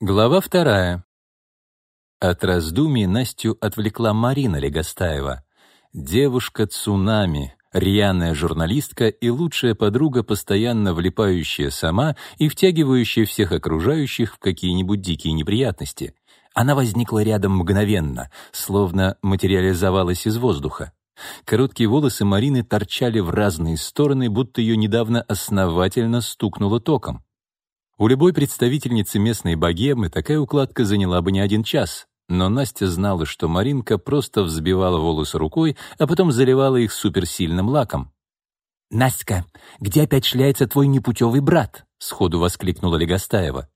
Глава вторая. От раздумий Настю отвлекла Марина Легостаева. Девушка-цунами, рьяная журналистка и лучшая подруга, постоянно влипающая сама и втягивающая всех окружающих в какие-нибудь дикие неприятности. Она возникла рядом мгновенно, словно материализовалась из воздуха. Короткие волосы Марины торчали в разные стороны, будто ее недавно основательно стукнуло током. У любой представительницы местной богемы такая укладка заняла бы не один час, но Настя знала, что Маринка просто взбивала волосы рукой, а потом заливала их суперсильным лаком. «Настя, где опять шляется твой непутевый брат?» — сходу воскликнула Легостаева.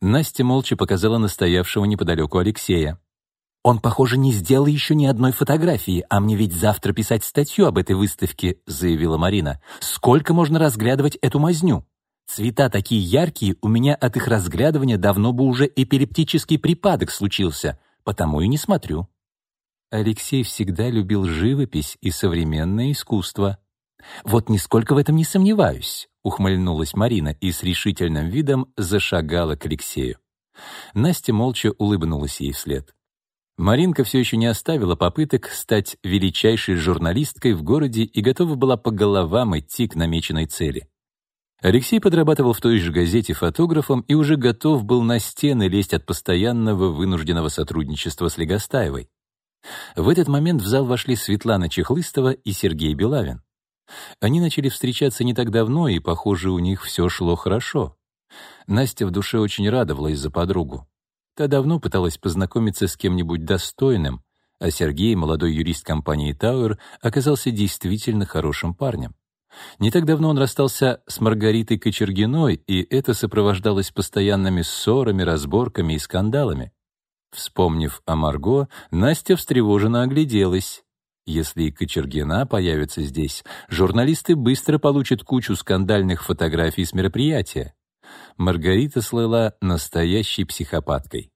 Настя молча показала настоявшего неподалеку Алексея. «Он, похоже, не сделал еще ни одной фотографии, а мне ведь завтра писать статью об этой выставке», — заявила Марина. «Сколько можно разглядывать эту мазню?» Цвета такие яркие, у меня от их разглядывания давно бы уже эпилептический припадок случился, потому и не смотрю. Алексей всегда любил живопись и современное искусство. Вот нисколько в этом не сомневаюсь, ухмыльнулась Марина и с решительным видом зашагала к Алексею. Настя молча улыбнулась ей вслед. Маринка все еще не оставила попыток стать величайшей журналисткой в городе и готова была по головам идти к намеченной цели. Алексей подрабатывал в той же газете фотографом и уже готов был на стены лезть от постоянного вынужденного сотрудничества с Легостаевой. В этот момент в зал вошли Светлана Чехлыстова и Сергей Белавин. Они начали встречаться не так давно, и, похоже, у них все шло хорошо. Настя в душе очень радовалась за подругу. Та давно пыталась познакомиться с кем-нибудь достойным, а Сергей, молодой юрист компании «Тауэр», оказался действительно хорошим парнем. Не так давно он расстался с Маргаритой Кочергиной, и это сопровождалось постоянными ссорами, разборками и скандалами. Вспомнив о Марго, Настя встревоженно огляделась. Если Кочергина появится здесь, журналисты быстро получат кучу скандальных фотографий с мероприятия. Маргарита слыла настоящей психопаткой.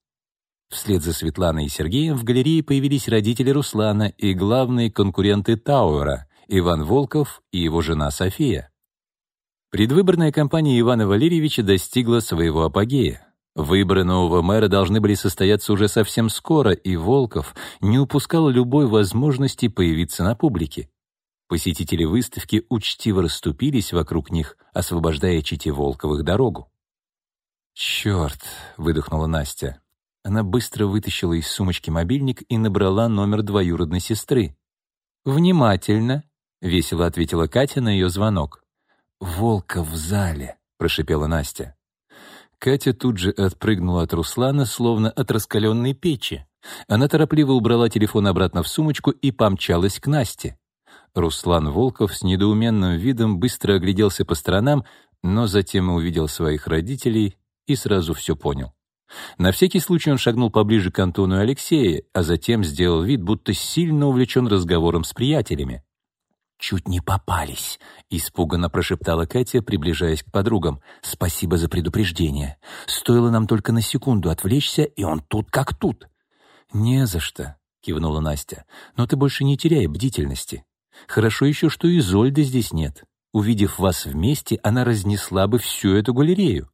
Вслед за Светланой и Сергеем в галерее появились родители Руслана и главные конкуренты Тауэра, Иван Волков и его жена София. Предвыборная кампания Ивана Валерьевича достигла своего апогея. Выборы нового мэра должны были состояться уже совсем скоро, и Волков не упускал любой возможности появиться на публике. Посетители выставки учтиво расступились вокруг них, освобождая чите Волковых дорогу. «Черт!» — выдохнула Настя. Она быстро вытащила из сумочки мобильник и набрала номер двоюродной сестры. «Внимательно!» — весело ответила Катя на ее звонок. «Волка в зале», — прошипела Настя. Катя тут же отпрыгнула от Руслана, словно от раскаленной печи. Она торопливо убрала телефон обратно в сумочку и помчалась к Насте. Руслан Волков с недоуменным видом быстро огляделся по сторонам, но затем увидел своих родителей и сразу все понял. На всякий случай он шагнул поближе к Антону и Алексею, а затем сделал вид, будто сильно увлечен разговором с приятелями. «Чуть не попались», — испуганно прошептала Катя, приближаясь к подругам. «Спасибо за предупреждение. Стоило нам только на секунду отвлечься, и он тут как тут». «Не за что», — кивнула Настя. «Но ты больше не теряй бдительности. Хорошо еще, что и Зольды здесь нет. Увидев вас вместе, она разнесла бы всю эту галерею».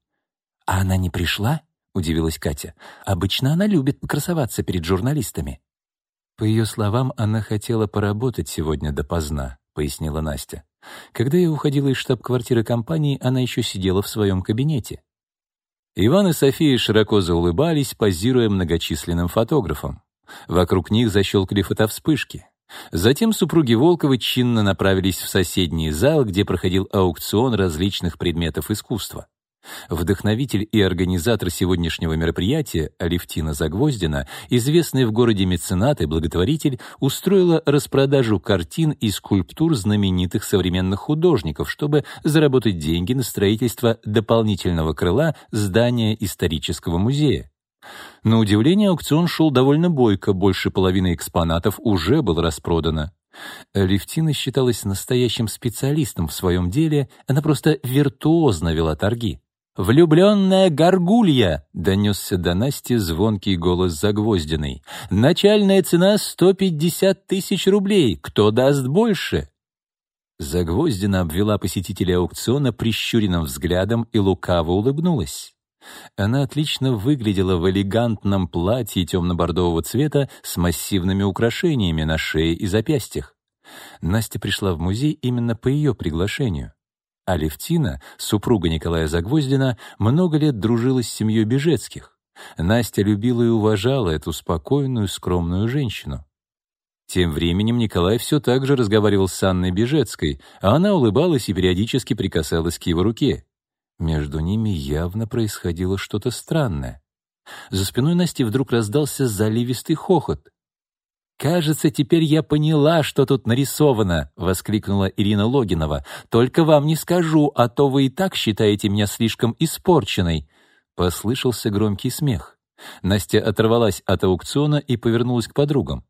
«А она не пришла?» — удивилась Катя. «Обычно она любит покрасоваться перед журналистами». По ее словам, она хотела поработать сегодня допоздна. — пояснила Настя. «Когда я уходила из штаб-квартиры компании, она еще сидела в своем кабинете». Иван и София широко заулыбались, позируя многочисленным фотографам. Вокруг них защелкали фотовспышки. Затем супруги Волковы чинно направились в соседний зал, где проходил аукцион различных предметов искусства. Вдохновитель и организатор сегодняшнего мероприятия Алевтина Загвоздина, известный в городе меценат и благотворитель, устроила распродажу картин и скульптур знаменитых современных художников, чтобы заработать деньги на строительство дополнительного крыла здания исторического музея. На удивление, аукцион шел довольно бойко, больше половины экспонатов уже было распродано. Левтина считалась настоящим специалистом в своем деле, она просто виртуозно вела торги. «Влюбленная горгулья!» — донесся до Насти звонкий голос Загвоздиной. «Начальная цена — сто пятьдесят тысяч рублей. Кто даст больше?» Загвоздина обвела посетителя аукциона прищуренным взглядом и лукаво улыбнулась. Она отлично выглядела в элегантном платье темно-бордового цвета с массивными украшениями на шее и запястьях. Настя пришла в музей именно по ее приглашению. А Левтина, супруга Николая Загвоздина, много лет дружила с семьей Бежецких. Настя любила и уважала эту спокойную, скромную женщину. Тем временем Николай все так же разговаривал с Анной Бежецкой, а она улыбалась и периодически прикасалась к его руке. Между ними явно происходило что-то странное. За спиной Насти вдруг раздался заливистый хохот. «Кажется, теперь я поняла, что тут нарисовано!» — воскликнула Ирина Логинова. «Только вам не скажу, а то вы и так считаете меня слишком испорченной!» Послышался громкий смех. Настя оторвалась от аукциона и повернулась к подругам.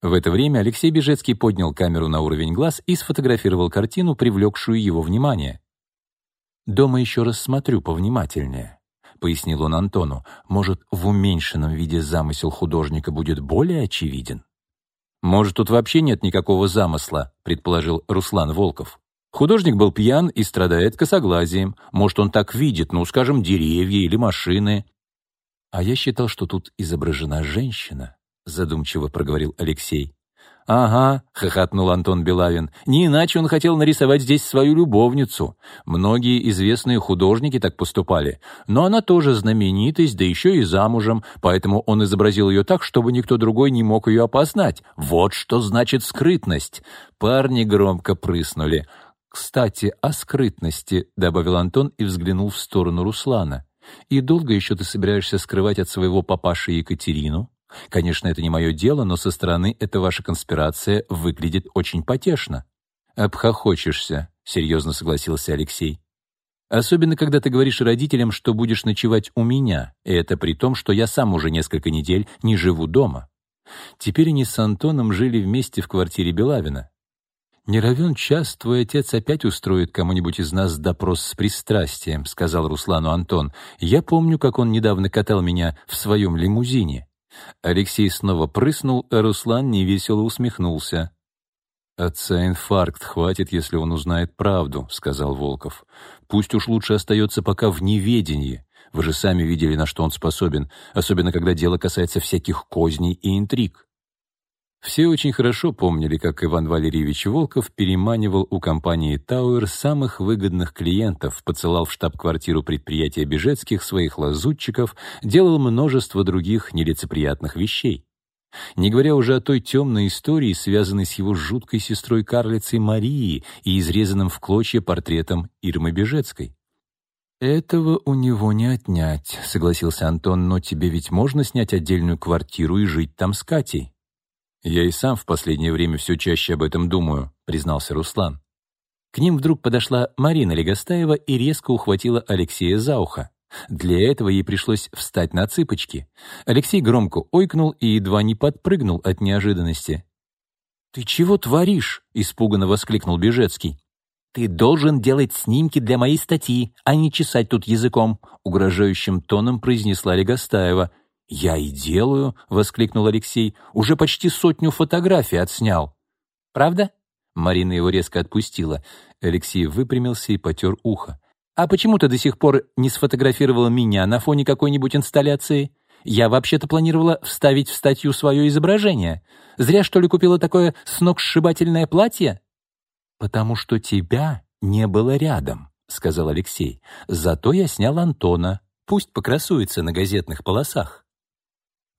В это время Алексей Бежецкий поднял камеру на уровень глаз и сфотографировал картину, привлекшую его внимание. «Дома еще раз смотрю повнимательнее», — пояснил он Антону. «Может, в уменьшенном виде замысел художника будет более очевиден?» «Может, тут вообще нет никакого замысла», — предположил Руслан Волков. «Художник был пьян и страдает косоглазием. Может, он так видит, ну, скажем, деревья или машины». «А я считал, что тут изображена женщина», — задумчиво проговорил Алексей. «Ага», — хохотнул Антон Белавин, «не иначе он хотел нарисовать здесь свою любовницу. Многие известные художники так поступали. Но она тоже знаменитость, да еще и замужем, поэтому он изобразил ее так, чтобы никто другой не мог ее опознать. Вот что значит скрытность». Парни громко прыснули. «Кстати, о скрытности», — добавил Антон и взглянул в сторону Руслана. «И долго еще ты собираешься скрывать от своего папаши Екатерину?» Конечно, это не мое дело, но со стороны эта ваша конспирация выглядит очень потешно. «Обхохочешься», — серьезно согласился Алексей. «Особенно, когда ты говоришь родителям, что будешь ночевать у меня, и это при том, что я сам уже несколько недель не живу дома. Теперь они с Антоном жили вместе в квартире Белавина. «Не равен час, твой отец опять устроит кому-нибудь из нас допрос с пристрастием», — сказал Руслану Антон. «Я помню, как он недавно катал меня в своем лимузине». Алексей снова прыснул, а Руслан невесело усмехнулся. «Отца инфаркт хватит, если он узнает правду», — сказал Волков. «Пусть уж лучше остается пока в неведении. Вы же сами видели, на что он способен, особенно когда дело касается всяких козней и интриг». Все очень хорошо помнили, как Иван Валерьевич Волков переманивал у компании «Тауэр» самых выгодных клиентов, поцелал в штаб-квартиру предприятия Бежецких своих лазутчиков, делал множество других нелицеприятных вещей. Не говоря уже о той темной истории, связанной с его жуткой сестрой-карлицей Марии и изрезанным в клочья портретом Ирмы Бежецкой. «Этого у него не отнять», — согласился Антон, «но тебе ведь можно снять отдельную квартиру и жить там с Катей?» «Я и сам в последнее время все чаще об этом думаю», — признался Руслан. К ним вдруг подошла Марина Легостаева и резко ухватила Алексея за ухо. Для этого ей пришлось встать на цыпочки. Алексей громко ойкнул и едва не подпрыгнул от неожиданности. «Ты чего творишь?» — испуганно воскликнул Бежецкий. «Ты должен делать снимки для моей статьи, а не чесать тут языком», — угрожающим тоном произнесла Легостаева. «Я и делаю», — воскликнул Алексей. «Уже почти сотню фотографий отснял». «Правда?» Марина его резко отпустила. Алексей выпрямился и потер ухо. «А почему ты до сих пор не сфотографировала меня на фоне какой-нибудь инсталляции? Я вообще-то планировала вставить в статью свое изображение. Зря, что ли, купила такое сногсшибательное платье?» «Потому что тебя не было рядом», — сказал Алексей. «Зато я снял Антона. Пусть покрасуется на газетных полосах».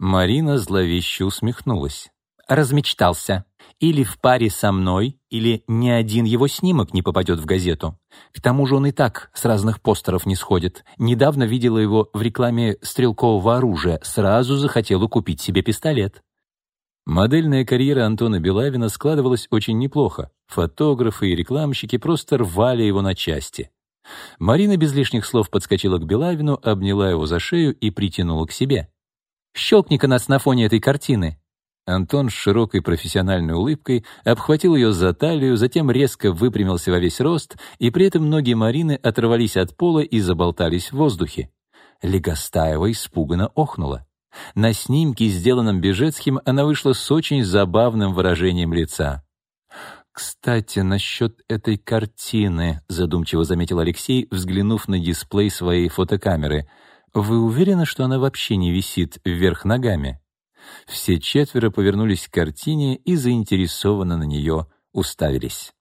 Марина зловеще усмехнулась. Размечтался. Или в паре со мной, или ни один его снимок не попадет в газету. К тому же он и так с разных постеров не сходит. Недавно видела его в рекламе стрелкового оружия. Сразу захотела купить себе пистолет. Модельная карьера Антона Белавина складывалась очень неплохо. Фотографы и рекламщики просто рвали его на части. Марина без лишних слов подскочила к Белавину, обняла его за шею и притянула к себе. Щелкни-ка нас на фоне этой картины». Антон с широкой профессиональной улыбкой обхватил ее за талию, затем резко выпрямился во весь рост, и при этом ноги Марины оторвались от пола и заболтались в воздухе. Легостаева испуганно охнула. На снимке, сделанном Бежецким, она вышла с очень забавным выражением лица. «Кстати, насчет этой картины», — задумчиво заметил Алексей, взглянув на дисплей своей фотокамеры — «Вы уверены, что она вообще не висит вверх ногами?» Все четверо повернулись к картине и заинтересованно на нее уставились.